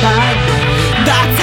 survive. That's